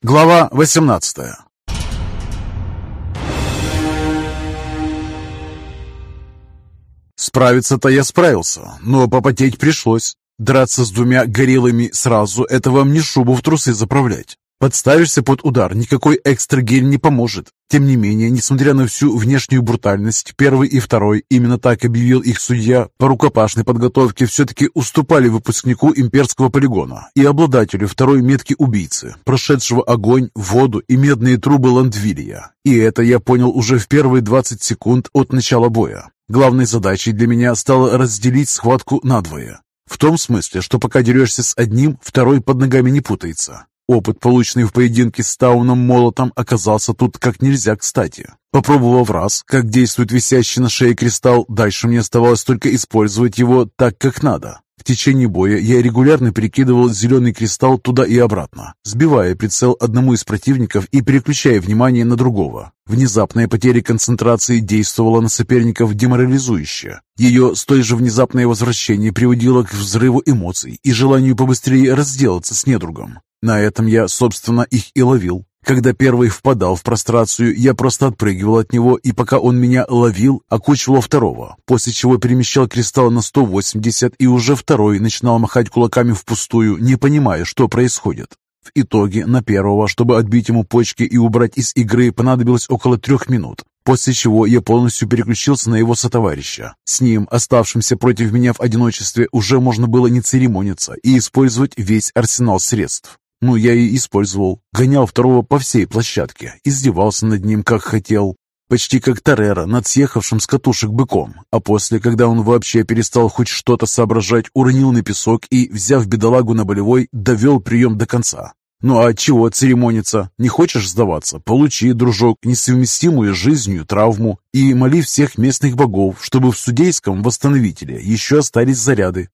Глава 18 Справиться-то я справился, но попотеть пришлось. Драться с двумя гориллами сразу – это вам не шубу в трусы заправлять. Подставишься под удар, никакой экстрагель не поможет. Тем не менее, несмотря на всю внешнюю брутальность, первый и второй, именно так объявил их судья, по рукопашной подготовке все-таки уступали выпускнику имперского полигона и обладателю второй метки убийцы, прошедшего огонь, воду и медные трубы Ландвилия. И это я понял уже в первые 20 секунд от начала боя. Главной задачей для меня стало разделить схватку надвое. В том смысле, что пока дерешься с одним, второй под ногами не путается. Опыт, полученный в поединке с Тауном Молотом, оказался тут как нельзя кстати. Попробовав раз, как действует висящий на шее кристалл, дальше мне оставалось только использовать его так, как надо. В течение боя я регулярно перекидывал зеленый кристалл туда и обратно, сбивая прицел одному из противников и переключая внимание на другого. Внезапная потеря концентрации действовала на соперников деморализующе. Ее столь же внезапное возвращение приводило к взрыву эмоций и желанию побыстрее разделаться с недругом. На этом я, собственно, их и ловил. Когда первый впадал в прострацию, я просто отпрыгивал от него, и пока он меня ловил, окучивал второго, после чего перемещал кристалл на 180, и уже второй начинал махать кулаками впустую, не понимая, что происходит. В итоге на первого, чтобы отбить ему почки и убрать из игры, понадобилось около трех минут, после чего я полностью переключился на его сотоварища. С ним, оставшимся против меня в одиночестве, уже можно было не церемониться и использовать весь арсенал средств. Ну, я и использовал. Гонял второго по всей площадке, издевался над ним, как хотел. Почти как Тарера над съехавшим с катушек быком. А после, когда он вообще перестал хоть что-то соображать, уронил на песок и, взяв бедолагу на болевой, довел прием до конца. Ну а чего церемониться? Не хочешь сдаваться? Получи, дружок, несовместимую с жизнью травму и моли всех местных богов, чтобы в судейском восстановителе еще остались заряды.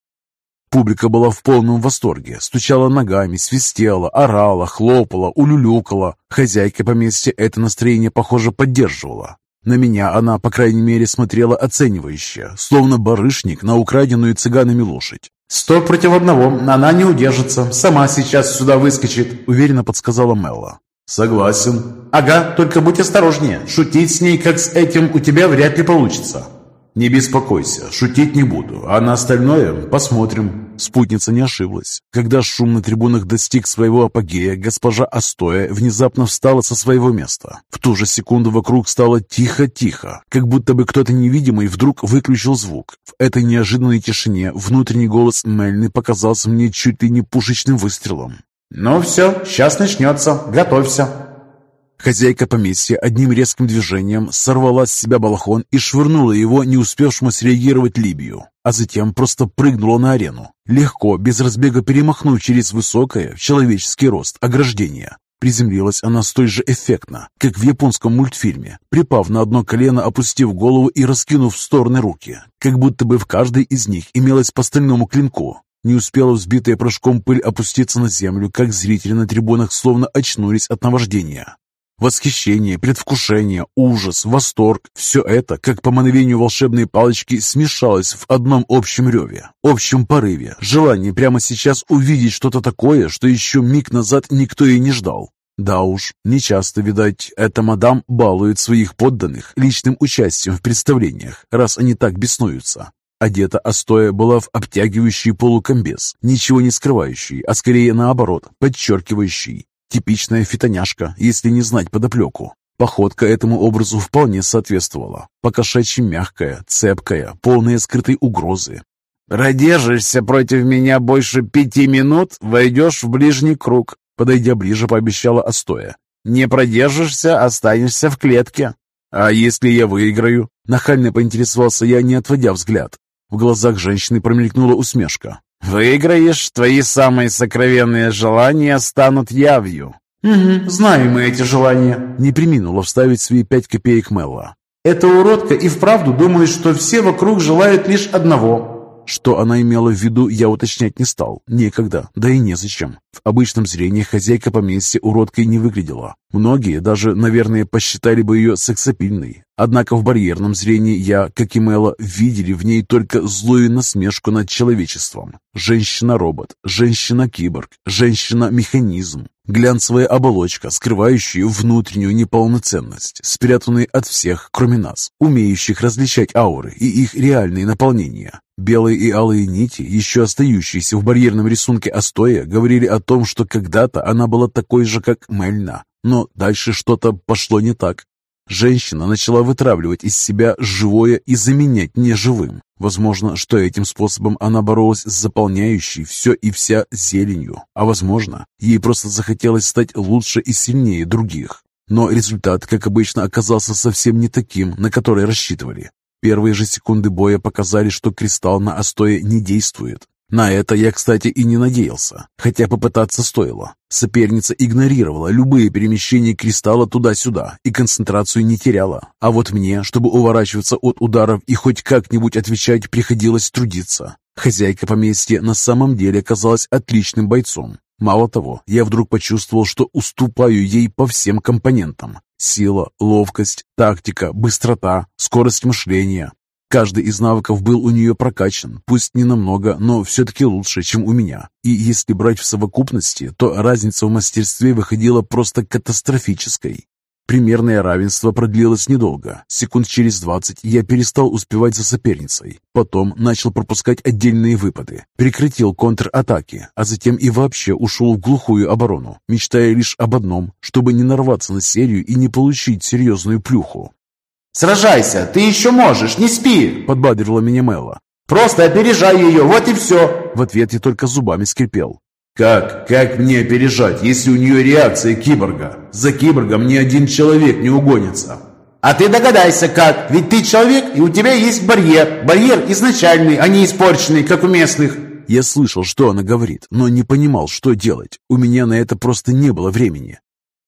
Публика была в полном восторге, стучала ногами, свистела, орала, хлопала, улюлюкала. Хозяйка поместья это настроение, похоже, поддерживала. На меня она, по крайней мере, смотрела оценивающе, словно барышник на украденную цыганами лошадь. «Сто против одного, она не удержится, сама сейчас сюда выскочит», — уверенно подсказала Мелла. «Согласен». «Ага, только будь осторожнее, шутить с ней, как с этим, у тебя вряд ли получится». «Не беспокойся, шутить не буду, а на остальное посмотрим». Спутница не ошиблась. Когда шум на трибунах достиг своего апогея, госпожа Астоя внезапно встала со своего места. В ту же секунду вокруг стало тихо-тихо, как будто бы кто-то невидимый вдруг выключил звук. В этой неожиданной тишине внутренний голос Мельны показался мне чуть ли не пушечным выстрелом. «Ну все, сейчас начнется, готовься». Хозяйка поместья одним резким движением сорвала с себя балахон и швырнула его не успевшему среагировать Либию, а затем просто прыгнула на арену, легко, без разбега перемахнув через высокое, в человеческий рост, ограждение. Приземлилась она столь же эффектно, как в японском мультфильме, припав на одно колено, опустив голову и раскинув в стороны руки, как будто бы в каждой из них имелось по стальному клинку. Не успела взбитая порошком пыль опуститься на землю, как зрители на трибунах словно очнулись от наваждения. Восхищение, предвкушение, ужас, восторг – все это, как по мановению волшебной палочки, смешалось в одном общем реве, общем порыве, желание прямо сейчас увидеть что-то такое, что еще миг назад никто и не ждал. Да уж, нечасто, видать, эта мадам балует своих подданных личным участием в представлениях, раз они так беснуются. Одета Астоя была в обтягивающий полукомбез, ничего не скрывающий, а скорее наоборот, подчеркивающий. Типичная фитоняшка, если не знать подоплеку. Походка этому образу вполне соответствовала. Покошачьи мягкая, цепкая, полная скрытой угрозы. «Продержишься против меня больше пяти минут, войдешь в ближний круг», подойдя ближе, пообещала Астоя. «Не продержишься, останешься в клетке». «А если я выиграю?» Нахально поинтересовался я, не отводя взгляд. В глазах женщины промелькнула усмешка. Выиграешь, твои самые сокровенные желания станут явью. Угу, знаем мы эти желания. Не приминула вставить свои пять копеек Мелла. Эта уродка и вправду думает, что все вокруг желают лишь одного. Что она имела в виду, я уточнять не стал. Некогда, да и незачем. В обычном зрении хозяйка поместья уродкой не выглядела. Многие даже, наверное, посчитали бы ее сексапильной. Однако в барьерном зрении я, как и Мэла, видели в ней только злую насмешку над человечеством. Женщина-робот, женщина-киборг, женщина-механизм. Глянцевая оболочка, скрывающая внутреннюю неполноценность, спрятанную от всех, кроме нас, умеющих различать ауры и их реальные наполнения. Белые и алые нити, еще остающиеся в барьерном рисунке Остоя, говорили о том, что когда-то она была такой же, как Мельна. Но дальше что-то пошло не так. Женщина начала вытравливать из себя живое и заменять неживым. Возможно, что этим способом она боролась с заполняющей все и вся зеленью, а возможно, ей просто захотелось стать лучше и сильнее других. Но результат, как обычно, оказался совсем не таким, на который рассчитывали. Первые же секунды боя показали, что кристалл на остое не действует. На это я, кстати, и не надеялся, хотя попытаться стоило. Соперница игнорировала любые перемещения кристалла туда-сюда и концентрацию не теряла. А вот мне, чтобы уворачиваться от ударов и хоть как-нибудь отвечать, приходилось трудиться. Хозяйка поместья на самом деле оказалась отличным бойцом. Мало того, я вдруг почувствовал, что уступаю ей по всем компонентам. Сила, ловкость, тактика, быстрота, скорость мышления. Каждый из навыков был у нее прокачан, пусть не намного, но все-таки лучше, чем у меня. И если брать в совокупности, то разница в мастерстве выходила просто катастрофической. Примерное равенство продлилось недолго. Секунд через двадцать я перестал успевать за соперницей. Потом начал пропускать отдельные выпады. Прекратил контратаки, а затем и вообще ушел в глухую оборону, мечтая лишь об одном, чтобы не нарваться на серию и не получить серьезную плюху. «Сражайся, ты еще можешь, не спи!» — подбадривала меня Мэла. «Просто опережай ее, вот и все!» В ответ я только зубами скрипел. «Как? Как мне опережать, если у нее реакция киборга? За киборгом ни один человек не угонится!» «А ты догадайся как, ведь ты человек, и у тебя есть барьер. Барьер изначальный, а не испорченный, как у местных». Я слышал, что она говорит, но не понимал, что делать. У меня на это просто не было времени.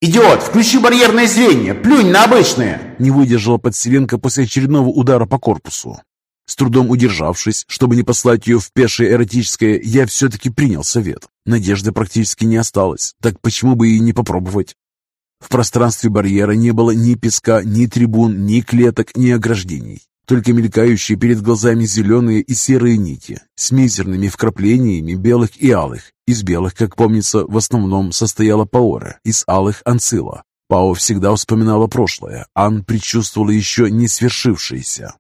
«Идиот, включи барьерное зрение! Плюнь на обычное!» Не выдержала подселенка после очередного удара по корпусу. С трудом удержавшись, чтобы не послать ее в пешее эротическое, я все-таки принял совет. Надежды практически не осталось, так почему бы и не попробовать? В пространстве барьера не было ни песка, ни трибун, ни клеток, ни ограждений. Только мелькающие перед глазами зеленые и серые нити с мизерными вкраплениями белых и алых. Из белых, как помнится, в основном состояла Паора, из алых – Анцила. Пао всегда вспоминала прошлое, Ан предчувствовала еще не свершившееся.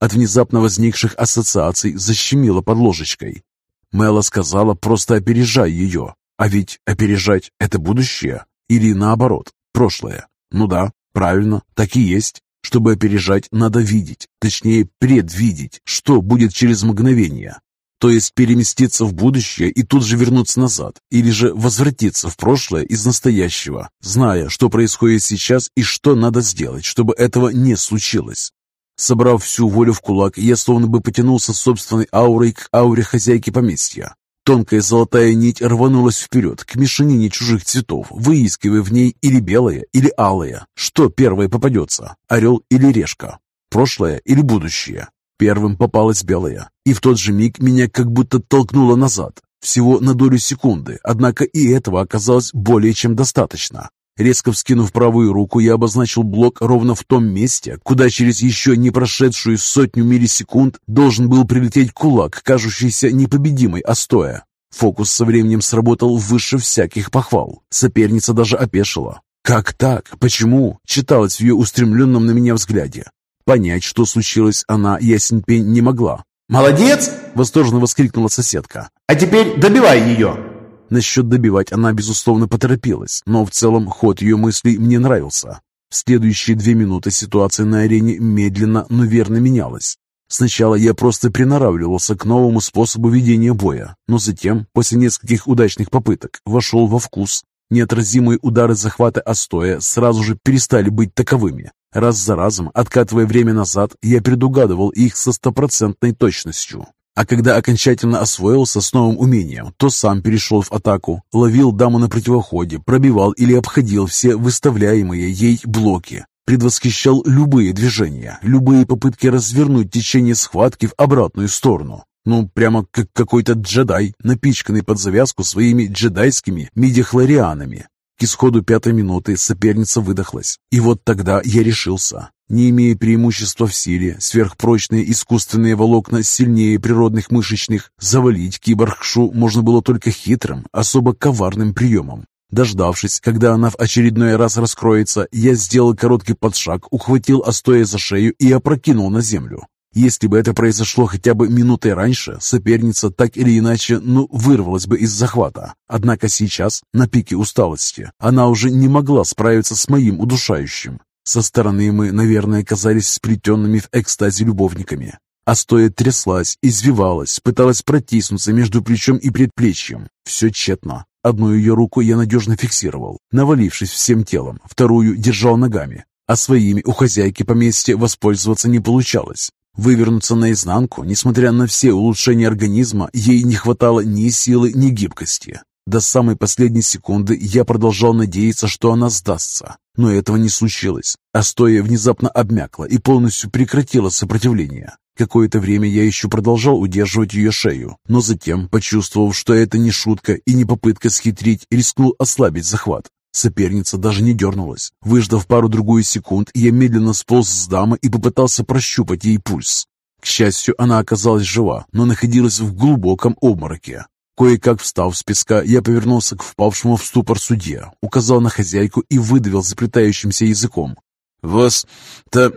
От внезапно возникших ассоциаций защемила под ложечкой. Мэла сказала просто опережай ее. А ведь опережать – это будущее? Или наоборот, прошлое? Ну да, правильно, так и есть. Чтобы опережать, надо видеть, точнее предвидеть, что будет через мгновение. То есть переместиться в будущее и тут же вернуться назад, или же возвратиться в прошлое из настоящего, зная, что происходит сейчас и что надо сделать, чтобы этого не случилось. Собрав всю волю в кулак, я словно бы потянулся собственной аурой к ауре хозяйки поместья. Тонкая золотая нить рванулась вперед к мешанине чужих цветов, выискивая в ней или белое, или алое. Что первое попадется? Орел или решка? Прошлое или будущее? Первым попалась белая, и в тот же миг меня как будто толкнуло назад. Всего на долю секунды, однако и этого оказалось более чем достаточно. Резко вскинув правую руку, я обозначил блок ровно в том месте, куда через еще не прошедшую сотню миллисекунд должен был прилететь кулак, кажущийся непобедимой остоя. Фокус со временем сработал выше всяких похвал. Соперница даже опешила. «Как так? Почему?» читалось в ее устремленном на меня взгляде. Понять, что случилось, она, ясен пень, не могла. «Молодец!» — восторженно воскликнула соседка. «А теперь добивай ее!» Насчет добивать она, безусловно, поторопилась, но в целом ход ее мыслей мне нравился. В следующие две минуты ситуация на арене медленно, но верно менялась. Сначала я просто приноравливался к новому способу ведения боя, но затем, после нескольких удачных попыток, вошел во вкус. Неотразимые удары захвата остоя сразу же перестали быть таковыми. Раз за разом, откатывая время назад, я предугадывал их со стопроцентной точностью. А когда окончательно освоился с новым умением, то сам перешел в атаку, ловил даму на противоходе, пробивал или обходил все выставляемые ей блоки, предвосхищал любые движения, любые попытки развернуть течение схватки в обратную сторону. Ну, прямо как какой-то джедай, напичканный под завязку своими джедайскими мидихлорианами. К исходу пятой минуты соперница выдохлась. И вот тогда я решился. Не имея преимущества в силе, сверхпрочные искусственные волокна сильнее природных мышечных, завалить киборгшу можно было только хитрым, особо коварным приемом. Дождавшись, когда она в очередной раз раскроется, я сделал короткий подшаг, ухватил Остоя за шею и опрокинул на землю. Если бы это произошло хотя бы минутой раньше, соперница так или иначе, ну, вырвалась бы из захвата. Однако сейчас, на пике усталости, она уже не могла справиться с моим удушающим. Со стороны мы, наверное, казались сплетенными в экстазе любовниками. А стоя тряслась, извивалась, пыталась протиснуться между плечом и предплечьем. Все тщетно. Одну ее руку я надежно фиксировал, навалившись всем телом, вторую держал ногами, а своими у хозяйки поместья воспользоваться не получалось. Вывернуться наизнанку, несмотря на все улучшения организма, ей не хватало ни силы, ни гибкости. До самой последней секунды я продолжал надеяться, что она сдастся, но этого не случилось. А стоя внезапно обмякла и полностью прекратила сопротивление. Какое-то время я еще продолжал удерживать ее шею, но затем, почувствовав, что это не шутка и не попытка схитрить, рискнул ослабить захват. Соперница даже не дернулась. Выждав пару-другую секунд, я медленно сполз с дамы и попытался прощупать ей пульс. К счастью, она оказалась жива, но находилась в глубоком обмороке. Кое-как встав с песка, я повернулся к впавшему в ступор судье, указал на хозяйку и выдавил заплетающимся языком. «Вас-то...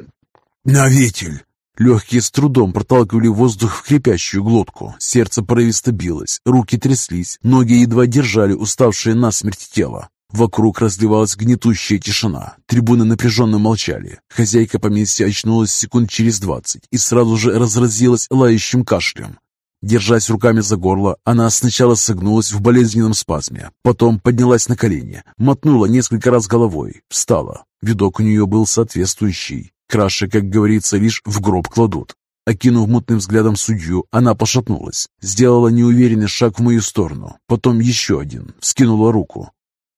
навитель!» Легкие с трудом проталкивали воздух в хрипящую глотку. Сердце порывисто билось, руки тряслись, ноги едва держали уставшее насмерть тело. Вокруг разливалась гнетущая тишина. Трибуны напряженно молчали. Хозяйка поместья очнулась секунд через двадцать и сразу же разразилась лающим кашлем. Держась руками за горло, она сначала согнулась в болезненном спазме, потом поднялась на колени, мотнула несколько раз головой, встала. Видок у нее был соответствующий. Краши, как говорится, лишь в гроб кладут. Окинув мутным взглядом судью, она пошатнулась, сделала неуверенный шаг в мою сторону, потом еще один, вскинула руку.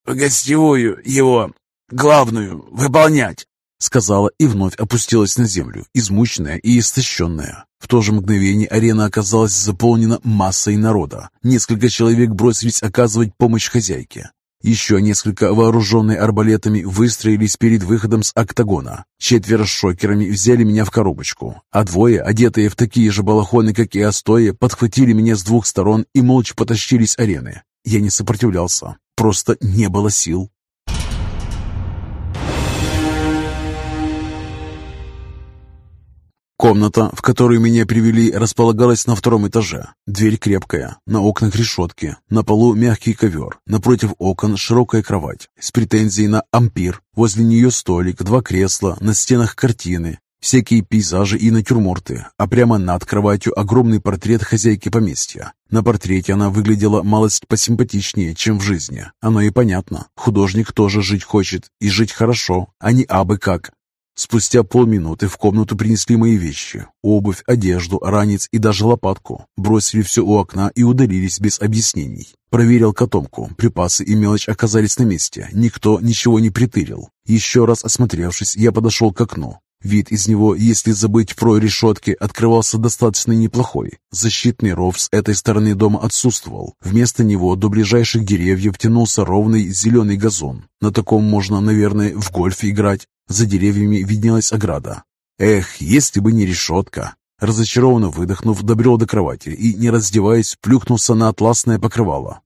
Гостевую его, главную, выполнять!» Сказала и вновь опустилась на землю, измученная и истощенная. В то же мгновение арена оказалась заполнена массой народа. Несколько человек бросились оказывать помощь хозяйке. Еще несколько, вооруженные арбалетами, выстроились перед выходом с октагона. Четверо с шокерами взяли меня в коробочку, а двое, одетые в такие же балахоны, как и Астоя, подхватили меня с двух сторон и молча потащились арены. Я не сопротивлялся, просто не было сил. Комната, в которую меня привели, располагалась на втором этаже. Дверь крепкая, на окнах решетки, на полу мягкий ковер, напротив окон широкая кровать с претензией на ампир. Возле нее столик, два кресла, на стенах картины, всякие пейзажи и натюрморты, а прямо над кроватью огромный портрет хозяйки поместья. На портрете она выглядела малость посимпатичнее, чем в жизни. Оно и понятно. Художник тоже жить хочет, и жить хорошо, а не абы как. Спустя полминуты в комнату принесли мои вещи. Обувь, одежду, ранец и даже лопатку. Бросили все у окна и удалились без объяснений. Проверил котомку. Припасы и мелочь оказались на месте. Никто ничего не притырил. Еще раз осмотревшись, я подошел к окну. Вид из него, если забыть про решетки, открывался достаточно неплохой. Защитный ров с этой стороны дома отсутствовал. Вместо него до ближайших деревьев тянулся ровный зеленый газон. На таком можно, наверное, в гольф играть. За деревьями виднелась ограда. Эх, если бы не решетка! Разочарованно выдохнув, добрел до кровати и, не раздеваясь, плюхнулся на атласное покрывало.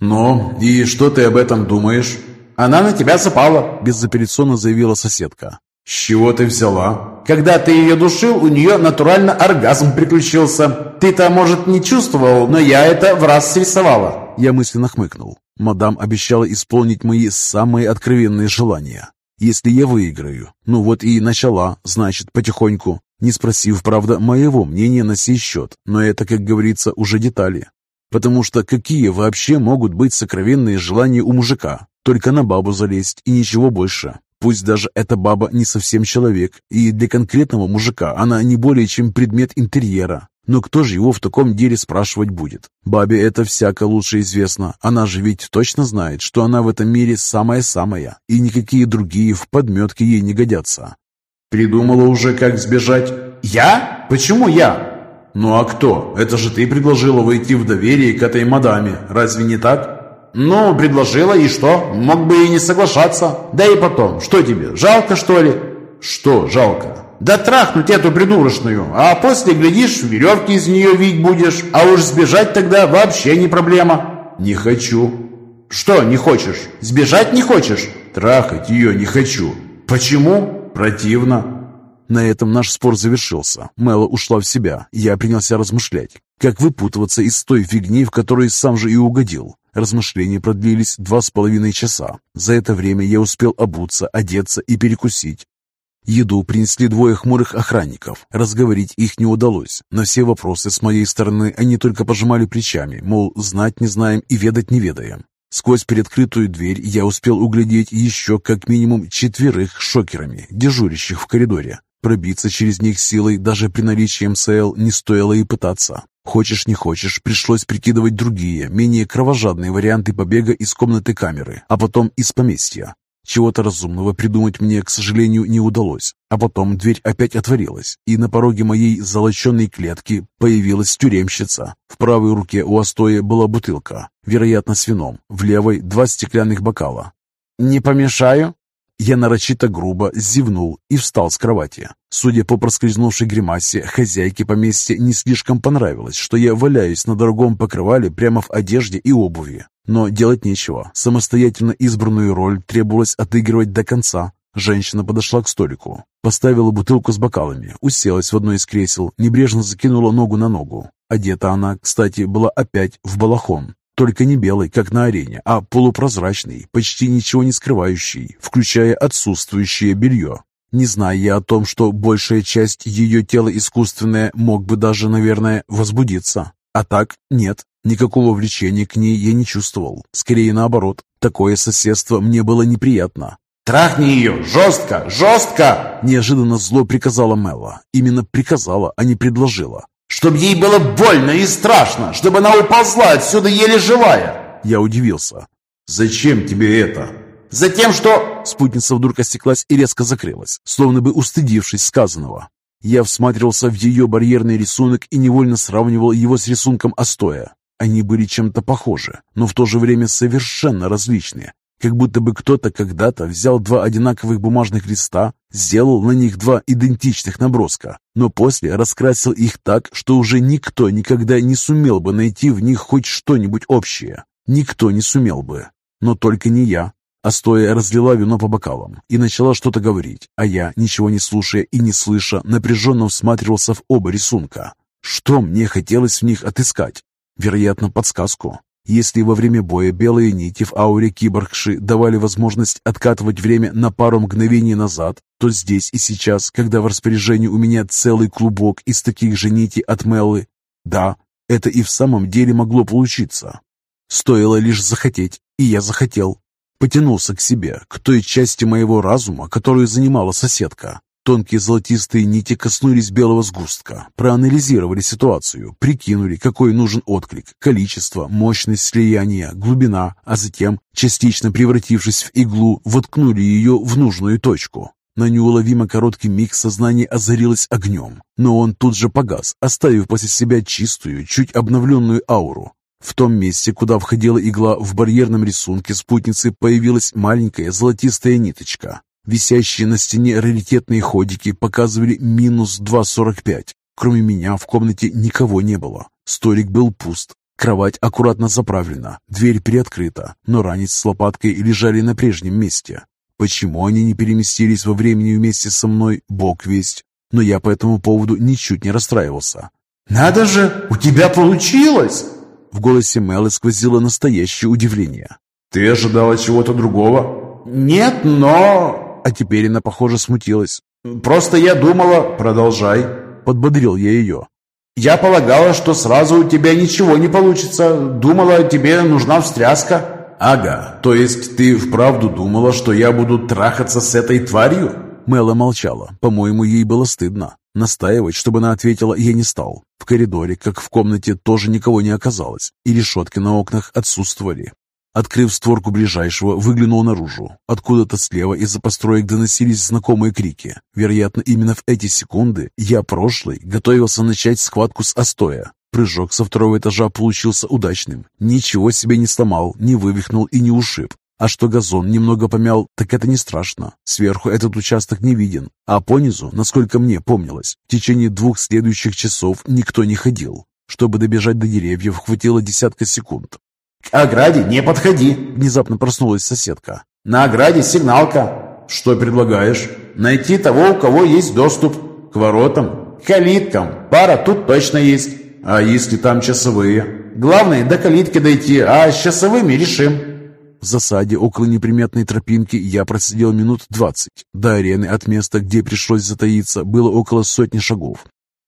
«Ну, и что ты об этом думаешь?» «Она на тебя запала», – безапелляционно заявила соседка. «С чего ты взяла?» «Когда ты ее душил, у нее натурально оргазм приключился. Ты-то, может, не чувствовал, но я это в раз срисовала». Я мысленно хмыкнул. Мадам обещала исполнить мои самые откровенные желания. Если я выиграю, ну вот и начала, значит, потихоньку, не спросив, правда, моего мнения на сей счет, но это, как говорится, уже детали. Потому что какие вообще могут быть сокровенные желания у мужика? Только на бабу залезть и ничего больше. Пусть даже эта баба не совсем человек, и для конкретного мужика она не более чем предмет интерьера. Но кто же его в таком деле спрашивать будет? Бабе это всяко лучше известно. Она же ведь точно знает, что она в этом мире самая-самая, и никакие другие в подметке ей не годятся. «Придумала уже, как сбежать?» «Я? Почему я?» «Ну а кто? Это же ты предложила войти в доверие к этой мадаме, разве не так?» «Ну, предложила, и что? Мог бы и не соглашаться. Да и потом, что тебе, жалко, что ли?» «Что жалко?» Да трахнуть эту придурочную, а после, глядишь, веревки из нее вить будешь, а уж сбежать тогда вообще не проблема. Не хочу. Что не хочешь? Сбежать не хочешь? Трахать ее не хочу. Почему? Противно. На этом наш спор завершился. Мэла ушла в себя. Я принялся размышлять, как выпутываться из той фигни, в которой сам же и угодил. Размышления продлились два с половиной часа. За это время я успел обуться, одеться и перекусить. Еду принесли двое хмурых охранников. Разговорить их не удалось. На все вопросы с моей стороны они только пожимали плечами, мол, знать не знаем и ведать не ведаем. Сквозь приоткрытую дверь я успел углядеть еще как минимум четверых шокерами, дежурящих в коридоре. Пробиться через них силой даже при наличии МСЛ не стоило и пытаться. Хочешь не хочешь, пришлось прикидывать другие, менее кровожадные варианты побега из комнаты камеры, а потом из поместья. Чего-то разумного придумать мне, к сожалению, не удалось. А потом дверь опять отворилась, и на пороге моей золоченной клетки появилась тюремщица. В правой руке у Остоя была бутылка, вероятно, с вином, в левой два стеклянных бокала. «Не помешаю?» Я нарочито грубо зевнул и встал с кровати. Судя по проскользнувшей гримасе, хозяйке поместья не слишком понравилось, что я валяюсь на дорогом покрывале прямо в одежде и обуви. Но делать нечего. Самостоятельно избранную роль требовалось отыгрывать до конца. Женщина подошла к столику, поставила бутылку с бокалами, уселась в одно из кресел, небрежно закинула ногу на ногу. Одета она, кстати, была опять в балахон. Только не белый, как на арене, а полупрозрачный, почти ничего не скрывающий, включая отсутствующее белье. Не зная я о том, что большая часть ее тела искусственная, мог бы даже, наверное, возбудиться. А так нет, никакого влечения к ней я не чувствовал. Скорее наоборот, такое соседство мне было неприятно. «Трахни ее! Жестко! Жестко!» Неожиданно зло приказала Мелла. Именно приказала, а не предложила. Чтобы ей было больно и страшно, чтобы она уползла отсюда еле живая. Я удивился. Зачем тебе это? Затем, что... Спутница вдруг осеклась и резко закрылась, словно бы устыдившись сказанного. Я всматривался в ее барьерный рисунок и невольно сравнивал его с рисунком Остоя. Они были чем-то похожи, но в то же время совершенно различные. Как будто бы кто-то когда-то взял два одинаковых бумажных листа, сделал на них два идентичных наброска, но после раскрасил их так, что уже никто никогда не сумел бы найти в них хоть что-нибудь общее. Никто не сумел бы. Но только не я. А стоя разлила вино по бокалам и начала что-то говорить, а я, ничего не слушая и не слыша, напряженно всматривался в оба рисунка. Что мне хотелось в них отыскать? Вероятно, подсказку. Если во время боя белые нити в ауре киборгши давали возможность откатывать время на пару мгновений назад, то здесь и сейчас, когда в распоряжении у меня целый клубок из таких же нитей от Меллы, да, это и в самом деле могло получиться. Стоило лишь захотеть, и я захотел. Потянулся к себе, к той части моего разума, которую занимала соседка. Тонкие золотистые нити коснулись белого сгустка, проанализировали ситуацию, прикинули, какой нужен отклик, количество, мощность слияния, глубина, а затем, частично превратившись в иглу, воткнули ее в нужную точку. На неуловимо короткий миг сознание озарилось огнем, но он тут же погас, оставив после себя чистую, чуть обновленную ауру. В том месте, куда входила игла в барьерном рисунке спутницы, появилась маленькая золотистая ниточка. Висящие на стене раритетные ходики показывали минус 2,45. Кроме меня в комнате никого не было. Столик был пуст. Кровать аккуратно заправлена, дверь приоткрыта, но ранец с лопаткой лежали на прежнем месте. Почему они не переместились во времени вместе со мной, бог весть. Но я по этому поводу ничуть не расстраивался. «Надо же, у тебя получилось!» В голосе Мэлы сквозило настоящее удивление. «Ты ожидала чего-то другого?» «Нет, но...» А теперь она, похоже, смутилась. «Просто я думала...» «Продолжай», — подбодрил я ее. «Я полагала, что сразу у тебя ничего не получится. Думала, тебе нужна встряска». «Ага, то есть ты вправду думала, что я буду трахаться с этой тварью?» Мэла молчала. По-моему, ей было стыдно. Настаивать, чтобы она ответила, я не стал. В коридоре, как в комнате, тоже никого не оказалось, и решетки на окнах отсутствовали. Открыв створку ближайшего, выглянул наружу. Откуда-то слева из-за построек доносились знакомые крики. Вероятно, именно в эти секунды я, прошлый, готовился начать схватку с Остоя. Прыжок со второго этажа получился удачным. Ничего себе не сломал, не вывихнул и не ушиб. А что газон немного помял, так это не страшно. Сверху этот участок не виден. А понизу, насколько мне помнилось, в течение двух следующих часов никто не ходил. Чтобы добежать до деревьев, хватило десятка секунд. «К ограде не подходи!» Внезапно проснулась соседка. «На ограде сигналка!» «Что предлагаешь?» «Найти того, у кого есть доступ». «К воротам?» «К калиткам. Пара тут точно есть». «А если там часовые?» «Главное, до калитки дойти, а с часовыми решим». В засаде около неприметной тропинки я просидел минут двадцать. До арены от места, где пришлось затаиться, было около сотни шагов.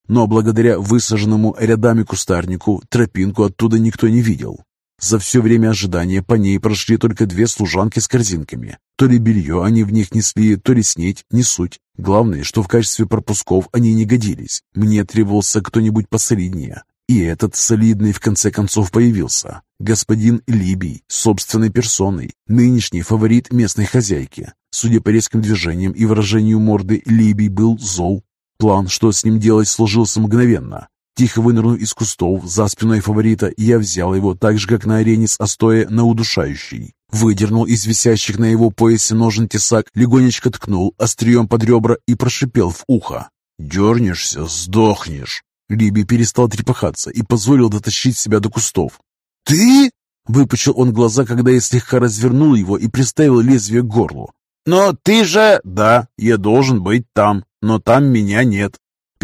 Но благодаря высаженному рядами кустарнику тропинку оттуда никто не видел. За все время ожидания по ней прошли только две служанки с корзинками. То ли белье они в них несли, то ли снеть, не суть. Главное, что в качестве пропусков они не годились. Мне требовался кто-нибудь посолиднее. И этот солидный в конце концов появился. Господин Либий, собственной персоной, нынешний фаворит местной хозяйки. Судя по резким движениям и выражению морды, Либий был зол. План, что с ним делать, сложился мгновенно. Тихо вынырнув из кустов за спиной фаворита, я взял его так же, как на арене с Остоя на удушающий. Выдернул из висящих на его поясе ножен тесак, легонечко ткнул острием под ребра и прошипел в ухо. «Дернешься, сдохнешь!» Либи перестал трепыхаться и позволил дотащить себя до кустов. «Ты?» — выпучил он глаза, когда я слегка развернул его и приставил лезвие к горлу. «Но ты же...» «Да, я должен быть там, но там меня нет.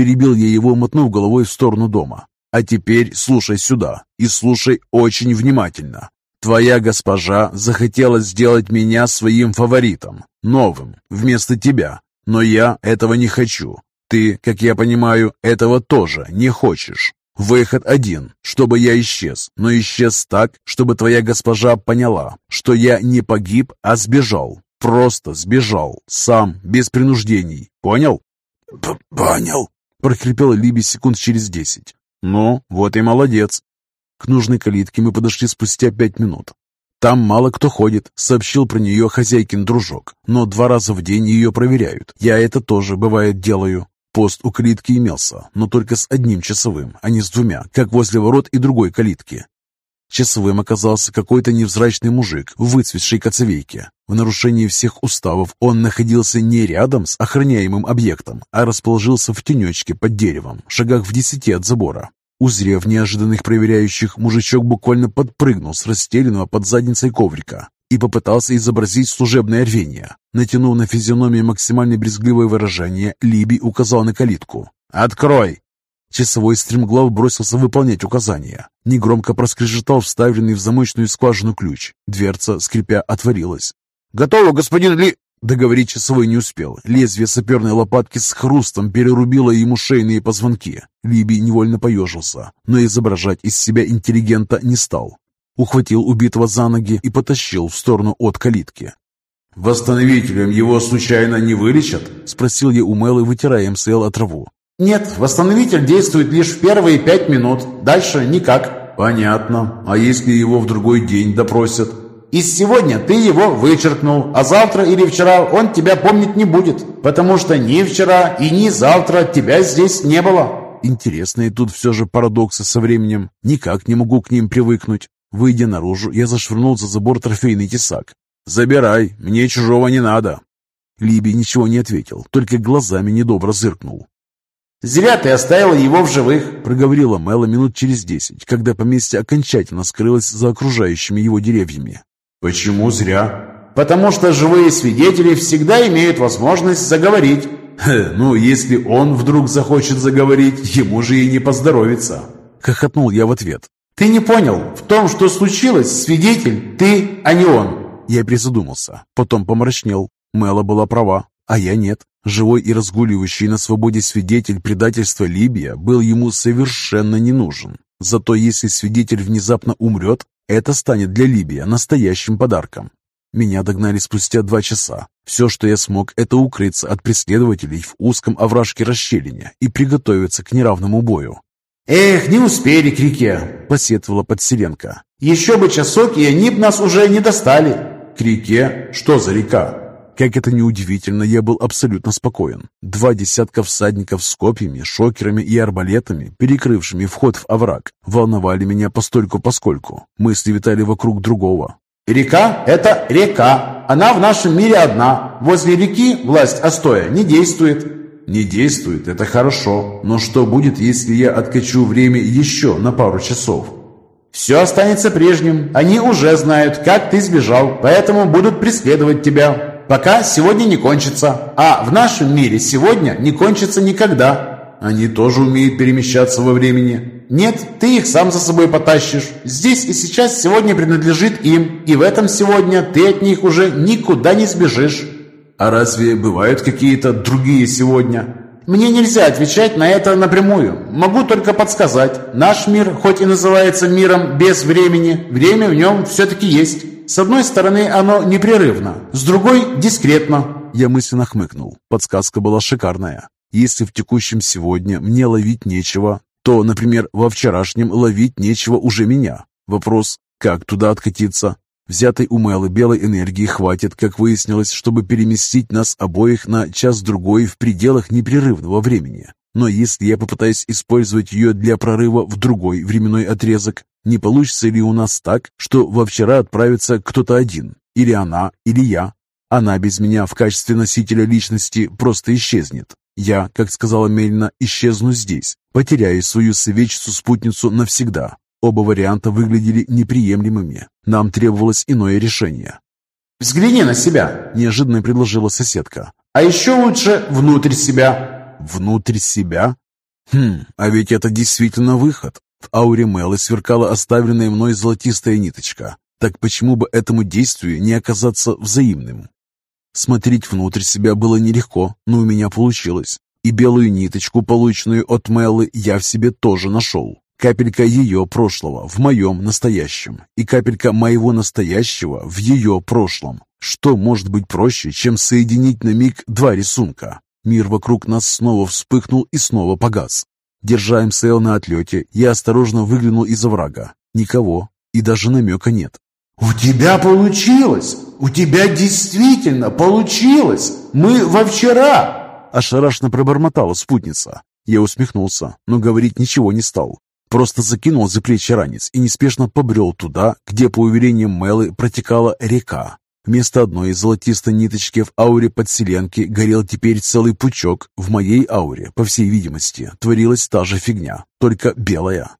Перебил я его, мотнув головой в сторону дома. «А теперь слушай сюда и слушай очень внимательно. Твоя госпожа захотела сделать меня своим фаворитом, новым, вместо тебя. Но я этого не хочу. Ты, как я понимаю, этого тоже не хочешь. Выход один, чтобы я исчез, но исчез так, чтобы твоя госпожа поняла, что я не погиб, а сбежал. Просто сбежал, сам, без принуждений. Понял? П «Понял», прохрипела Либи секунд через десять. «Ну, вот и молодец». К нужной калитке мы подошли спустя пять минут. Там мало кто ходит, сообщил про нее хозяйкин дружок, но два раза в день ее проверяют. Я это тоже, бывает, делаю. Пост у калитки имелся, но только с одним часовым, а не с двумя, как возле ворот и другой калитки. Часовым оказался какой-то невзрачный мужик в выцветшей коцовейке. В нарушении всех уставов он находился не рядом с охраняемым объектом, а расположился в тенечке под деревом, шагах в десяти от забора. Узрев неожиданных проверяющих, мужичок буквально подпрыгнул с расстеленного под задницей коврика и попытался изобразить служебное рвение. Натянув на физиономию максимально брезгливое выражение, Либи указал на калитку. «Открой!» Часовой стремглав бросился выполнять указания. Негромко проскрежетал вставленный в замочную скважину ключ. Дверца, скрипя, отворилась. «Готово, господин Ли...» Договорить часовой не успел. Лезвие саперной лопатки с хрустом перерубило ему шейные позвонки. Либи невольно поежился, но изображать из себя интеллигента не стал. Ухватил убитого за ноги и потащил в сторону от калитки. «Восстановителем его случайно не вылечат?» — спросил я у Мэлы, вытирая МСЛ от траву. «Нет, восстановитель действует лишь в первые пять минут. Дальше никак». «Понятно. А если его в другой день допросят?» «Из сегодня ты его вычеркнул, а завтра или вчера он тебя помнить не будет, потому что ни вчера и ни завтра тебя здесь не было». Интересные тут все же парадоксы со временем. Никак не могу к ним привыкнуть. Выйдя наружу, я зашвырнул за забор трофейный тесак. «Забирай, мне чужого не надо». Либи ничего не ответил, только глазами недобро зыркнул. «Зря ты оставила его в живых», — проговорила Мэла минут через десять, когда поместье окончательно скрылось за окружающими его деревьями. «Почему зря?» «Потому что живые свидетели всегда имеют возможность заговорить». Хе, «Ну, если он вдруг захочет заговорить, ему же и не поздоровится», — хохотнул я в ответ. «Ты не понял, в том, что случилось, свидетель ты, а не он». Я призадумался, потом помрачнел. Мэла была права, а я нет. Живой и разгуливающий на свободе свидетель предательства Либия был ему совершенно не нужен. Зато если свидетель внезапно умрет, это станет для Либия настоящим подарком. Меня догнали спустя два часа. Все, что я смог, это укрыться от преследователей в узком овражке расщелине и приготовиться к неравному бою. «Эх, не успели к реке», — посетовала подселенка. «Еще бы часок, и они б нас уже не достали». «К реке? Что за река?» Как это неудивительно, я был абсолютно спокоен. Два десятка всадников с копьями, шокерами и арбалетами, перекрывшими вход в овраг, волновали меня постольку-поскольку. Мысли витали вокруг другого. «Река — это река. Она в нашем мире одна. Возле реки власть Остоя не действует». «Не действует, это хорошо. Но что будет, если я откачу время еще на пару часов?» «Все останется прежним. Они уже знают, как ты сбежал, поэтому будут преследовать тебя пока сегодня не кончится. А в нашем мире сегодня не кончится никогда. Они тоже умеют перемещаться во времени. Нет, ты их сам за собой потащишь. Здесь и сейчас сегодня принадлежит им, и в этом сегодня ты от них уже никуда не сбежишь. А разве бывают какие-то другие сегодня? Мне нельзя отвечать на это напрямую. Могу только подсказать. Наш мир, хоть и называется миром без времени, время в нем все-таки есть. С одной стороны, оно непрерывно, с другой – дискретно. Я мысленно хмыкнул. Подсказка была шикарная. Если в текущем сегодня мне ловить нечего, то, например, во вчерашнем ловить нечего уже меня. Вопрос, как туда откатиться? Взятой у Мэлы белой энергии хватит, как выяснилось, чтобы переместить нас обоих на час-другой в пределах непрерывного времени. Но если я попытаюсь использовать ее для прорыва в другой временной отрезок, не получится ли у нас так, что во вчера отправится кто-то один? Или она, или я? Она без меня в качестве носителя личности просто исчезнет. Я, как сказала Мельна, исчезну здесь, потеряю свою советчицу-спутницу навсегда. Оба варианта выглядели неприемлемыми. Нам требовалось иное решение. «Взгляни на себя», – неожиданно предложила соседка. «А еще лучше внутрь себя». «Внутрь себя?» Хм, а ведь это действительно выход. В ауре Мелы сверкала оставленная мной золотистая ниточка. Так почему бы этому действию не оказаться взаимным? Смотреть внутрь себя было нелегко, но у меня получилось. И белую ниточку, полученную от Мелы, я в себе тоже нашел. Капелька ее прошлого в моем настоящем, и капелька моего настоящего в ее прошлом. Что может быть проще, чем соединить на миг два рисунка? Мир вокруг нас снова вспыхнул и снова погас. Держа МСЛ на отлете, я осторожно выглянул из оврага. Никого, и даже намека нет. «У тебя получилось! У тебя действительно получилось! Мы во вчера!» Ошарашенно пробормотала спутница. Я усмехнулся, но говорить ничего не стал. Просто закинул за плечи ранец и неспешно побрел туда, где, по уверениям Мелы, протекала река. Вместо одной золотистой ниточки в ауре подселенки горел теперь целый пучок. В моей ауре, по всей видимости, творилась та же фигня, только белая.